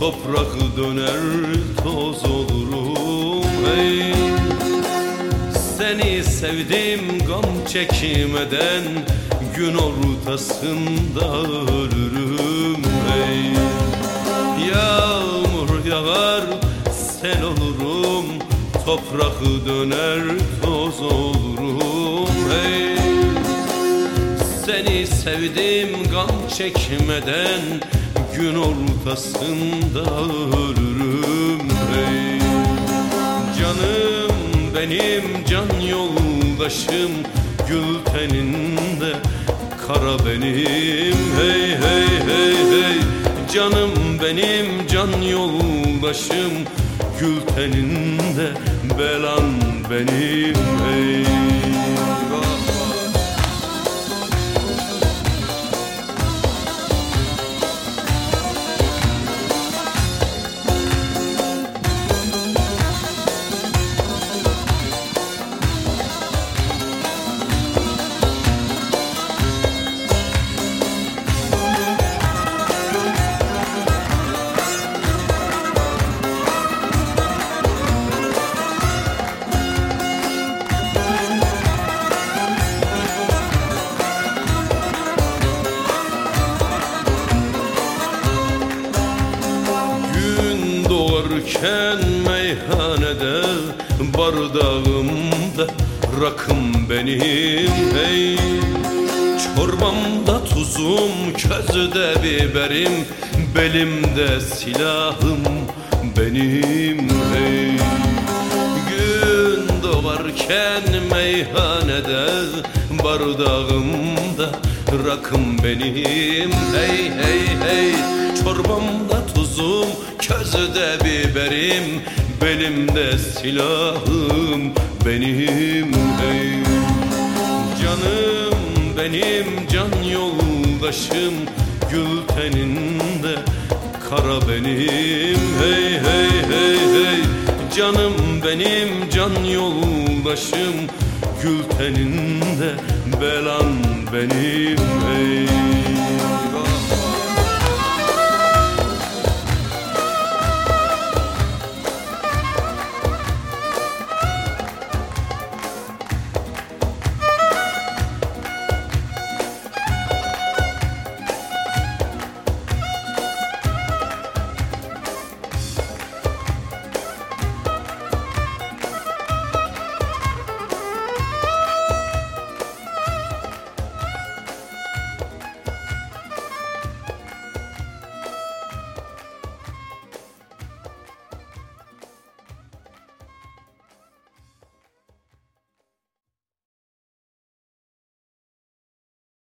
Toprak döner toz olurum hey. Seni sevdim gam çekmeden Gün ortasında ölürüm hey. Yağmur yağar sel olurum Toprak döner toz olurum hey. Seni sevdim gam çekmeden Gün ortasında ölürüm hey Canım benim can yoldaşım Gül teninde kara benim. Hey hey hey hey. Canım benim can yoldaşım Gül teninde belan benim. Hey doğarken meyhanede Bardağımda rakım benim hey. Çorbamda tuzum, közde biberim Belimde silahım benim hey. Gün doğarken meyhanede Bardağımda rakım benim Hey hey hey. Çorbamda tuzum, közde biberim Belimde silahım benim hey Canım benim can yoldaşım Gül teninde kara benim. Hey hey hey hey. Canım benim can yoldaşım Gül teninde belan benim. Hey